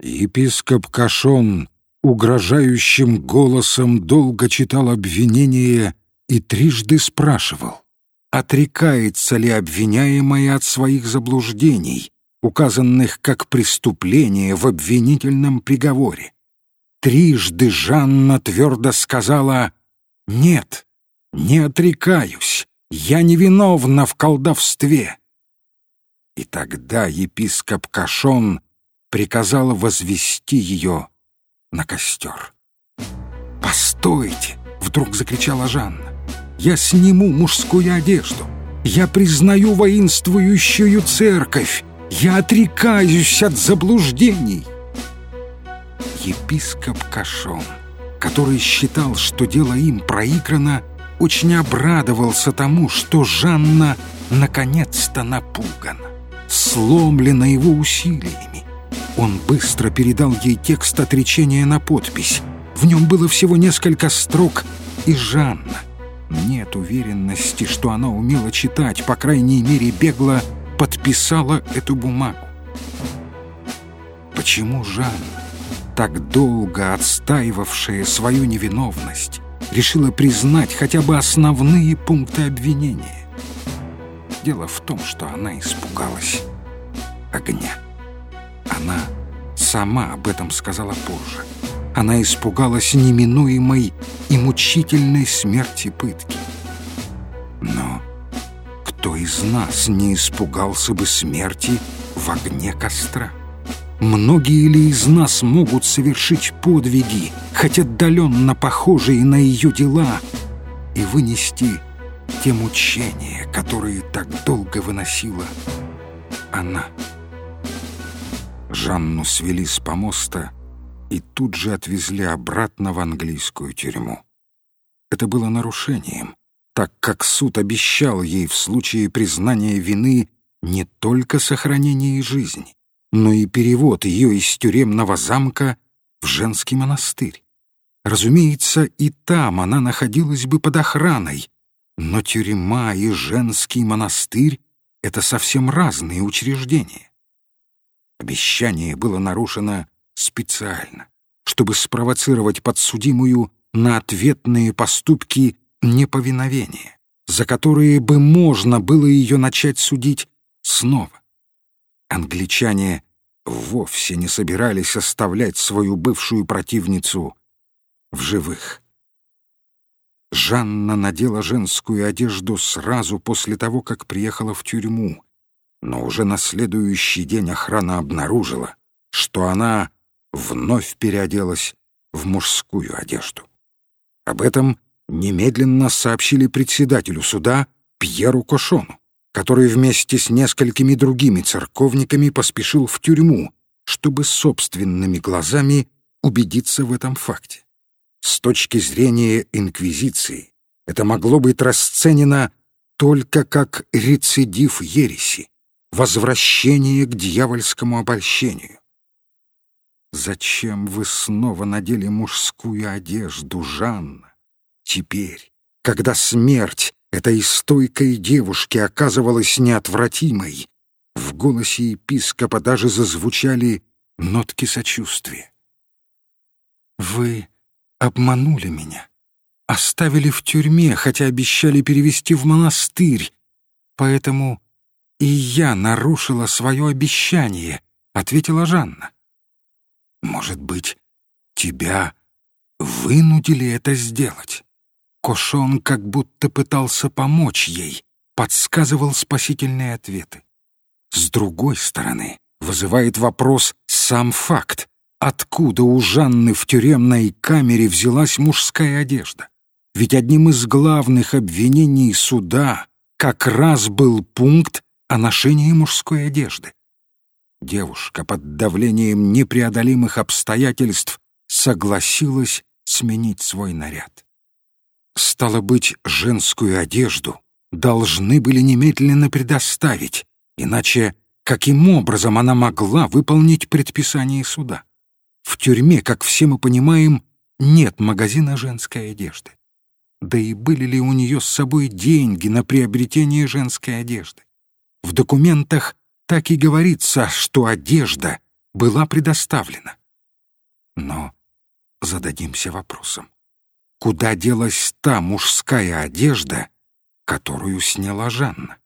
Епископ Кашон угрожающим голосом долго читал обвинение и трижды спрашивал, отрекается ли обвиняемая от своих заблуждений, указанных как преступление в обвинительном приговоре. Трижды Жанна твердо сказала «Нет, не отрекаюсь, я невиновна в колдовстве». И тогда епископ Кашон приказал возвести ее на костер. «Постойте!» — вдруг закричала Жанна. «Я сниму мужскую одежду. Я признаю воинствующую церковь. Я отрекаюсь от заблуждений». Епископ Кашон, который считал, что дело им проиграно, очень обрадовался тому, что Жанна наконец-то напугана, сломлена его усилиями. Он быстро передал ей текст отречения на подпись. В нем было всего несколько строк, и Жанна. Нет уверенности, что она умела читать, по крайней мере, бегло подписала эту бумагу. Почему Жанна, так долго отстаивавшая свою невиновность, решила признать хотя бы основные пункты обвинения? Дело в том, что она испугалась огня. Она сама об этом сказала позже. Она испугалась неминуемой и мучительной смерти пытки. Но кто из нас не испугался бы смерти в огне костра? Многие ли из нас могут совершить подвиги, хоть отдаленно похожие на ее дела, и вынести те мучения, которые так долго выносила она? Жанну свели с помоста и тут же отвезли обратно в английскую тюрьму. Это было нарушением, так как суд обещал ей в случае признания вины не только сохранение жизни, но и перевод ее из тюремного замка в женский монастырь. Разумеется, и там она находилась бы под охраной, но тюрьма и женский монастырь — это совсем разные учреждения. Обещание было нарушено специально, чтобы спровоцировать подсудимую на ответные поступки неповиновения, за которые бы можно было ее начать судить снова. Англичане вовсе не собирались оставлять свою бывшую противницу в живых. Жанна надела женскую одежду сразу после того, как приехала в тюрьму, но уже на следующий день охрана обнаружила, что она вновь переоделась в мужскую одежду. Об этом немедленно сообщили председателю суда Пьеру Кошону, который вместе с несколькими другими церковниками поспешил в тюрьму, чтобы собственными глазами убедиться в этом факте. С точки зрения инквизиции это могло быть расценено только как рецидив ереси, возвращение к дьявольскому обольщению. Зачем вы снова надели мужскую одежду, Жанна? Теперь, когда смерть этой стойкой девушки оказывалась неотвратимой, в голосе епископа даже зазвучали нотки сочувствия. «Вы обманули меня, оставили в тюрьме, хотя обещали перевести в монастырь, поэтому «И я нарушила свое обещание», — ответила Жанна. «Может быть, тебя вынудили это сделать?» Кошон как будто пытался помочь ей, подсказывал спасительные ответы. С другой стороны, вызывает вопрос сам факт, откуда у Жанны в тюремной камере взялась мужская одежда. Ведь одним из главных обвинений суда как раз был пункт о ношении мужской одежды. Девушка под давлением непреодолимых обстоятельств согласилась сменить свой наряд. Стало быть, женскую одежду должны были немедленно предоставить, иначе каким образом она могла выполнить предписание суда? В тюрьме, как все мы понимаем, нет магазина женской одежды. Да и были ли у нее с собой деньги на приобретение женской одежды? В документах так и говорится, что одежда была предоставлена. Но зададимся вопросом, куда делась та мужская одежда, которую сняла Жанна?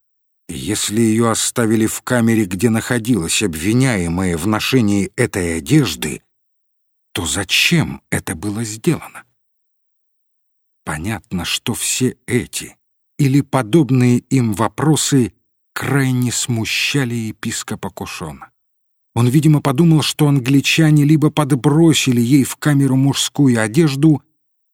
Если ее оставили в камере, где находилась обвиняемая в ношении этой одежды, то зачем это было сделано? Понятно, что все эти или подобные им вопросы крайне смущали епископа Кушона. Он, видимо, подумал, что англичане либо подбросили ей в камеру мужскую одежду,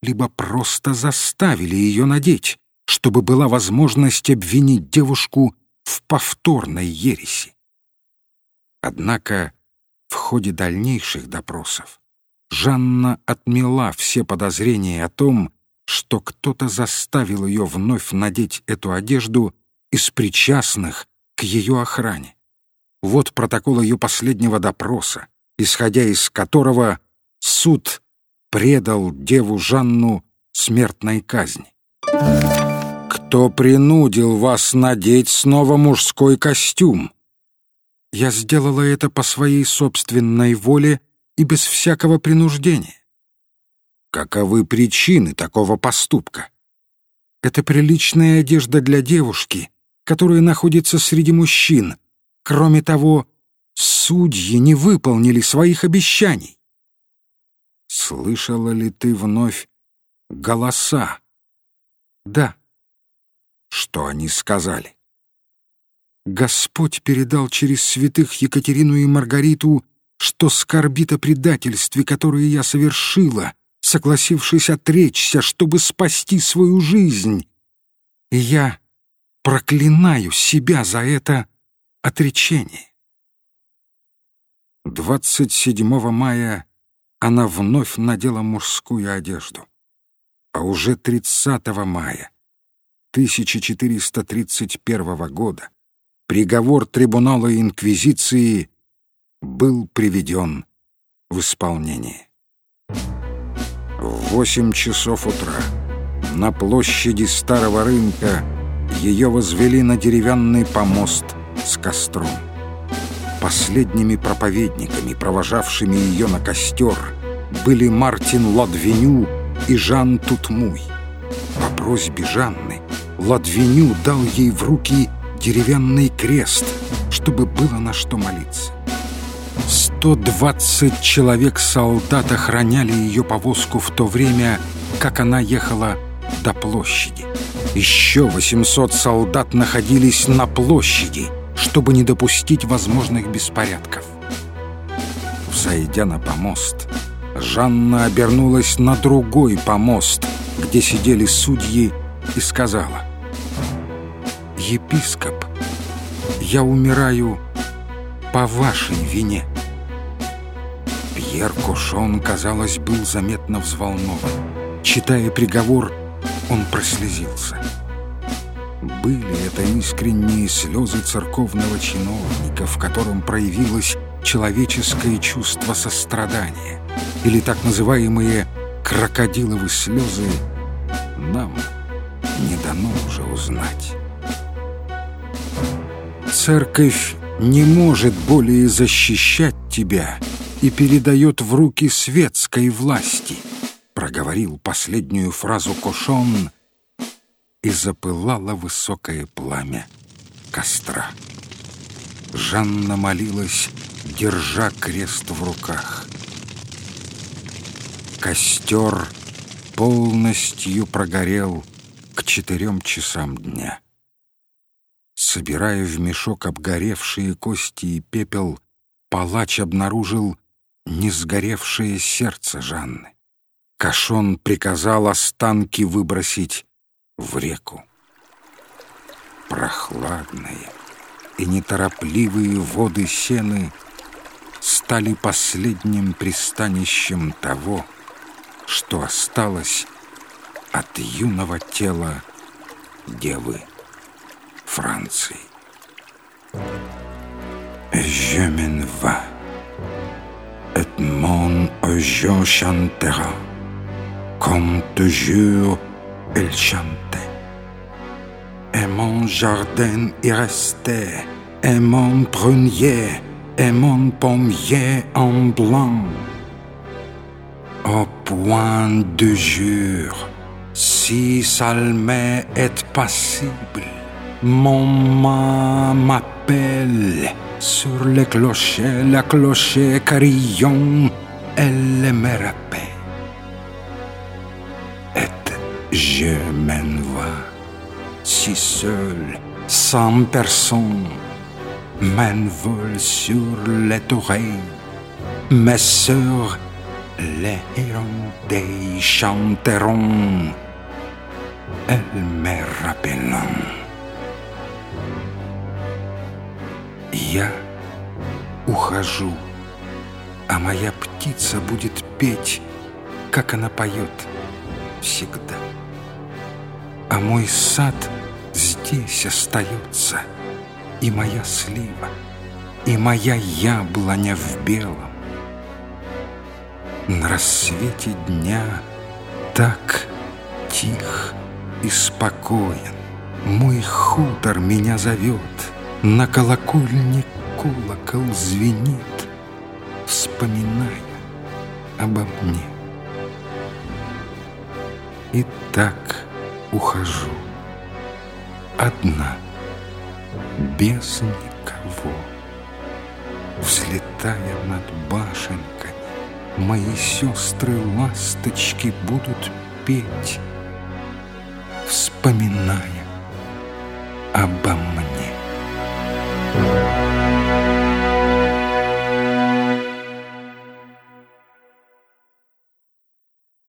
либо просто заставили ее надеть, чтобы была возможность обвинить девушку в повторной ереси. Однако в ходе дальнейших допросов Жанна отмела все подозрения о том, что кто-то заставил ее вновь надеть эту одежду из причастных к ее охране. Вот протокол ее последнего допроса, исходя из которого суд предал деву Жанну смертной казни. «Кто принудил вас надеть снова мужской костюм?» «Я сделала это по своей собственной воле и без всякого принуждения». «Каковы причины такого поступка?» «Это приличная одежда для девушки, которая находится среди мужчин, Кроме того, судьи не выполнили своих обещаний. Слышала ли ты вновь голоса? Да. Что они сказали? Господь передал через святых Екатерину и Маргариту, что скорбит о предательстве, которое я совершила, согласившись отречься, чтобы спасти свою жизнь. И я проклинаю себя за это отречение. 27 мая она вновь надела мужскую одежду, а уже 30 мая 1431 года приговор трибунала Инквизиции был приведен в исполнение. В 8 часов утра на площади Старого рынка ее возвели на деревянный помост с костром. Последними проповедниками, провожавшими ее на костер, были Мартин Ладвеню и Жан Тутмуй. По просьбе Жанны Ладвеню дал ей в руки деревянный крест, чтобы было на что молиться. 120 человек-солдат охраняли ее повозку в то время, как она ехала до площади. Еще 800 солдат находились на площади — чтобы не допустить возможных беспорядков. Взойдя на помост, Жанна обернулась на другой помост, где сидели судьи, и сказала, «Епископ, я умираю по вашей вине». Пьер Кошон, казалось, был заметно взволнован. Читая приговор, он прослезился. Были это искренние слезы церковного чиновника, в котором проявилось человеческое чувство сострадания, или так называемые крокодиловы слезы, нам не дано уже узнать. Церковь не может более защищать тебя и передает в руки светской власти, проговорил последнюю фразу Кошон и запылало высокое пламя костра. Жанна молилась, держа крест в руках. Костер полностью прогорел к четырем часам дня. Собирая в мешок обгоревшие кости и пепел, палач обнаружил несгоревшее сердце Жанны. Кашон приказал останки выбросить в реку. Прохладные и неторопливые воды сены стали последним пристанищем того, что осталось от юного тела девы Франции. Je m'en vais, et mon comme toujours elle chantait. Et mon jardin y restait, et mon prunier et mon pommier en blanc. Au point de jour, si salmet est passible, mon main m'appelle sur le clocher, la clocher carillon, elle me. Je m'envoie si seul, sans personne, m'envole sur les oreilles. Mes sœurs, les hirondelles chanteront, elles me rappelleront. Я ухожу, а моя птица будет петь, как она поет всегда. А мой сад здесь остается, и моя слива, и моя яблоня в белом. На рассвете дня так тих и спокоен мой хутор меня зовет, на колокольне колокол звенит, вспоминая обо мне. И так ухожу одна, без никого. Взлетая над башенками, мои сестры-ласточки будут петь, вспоминая обо мне.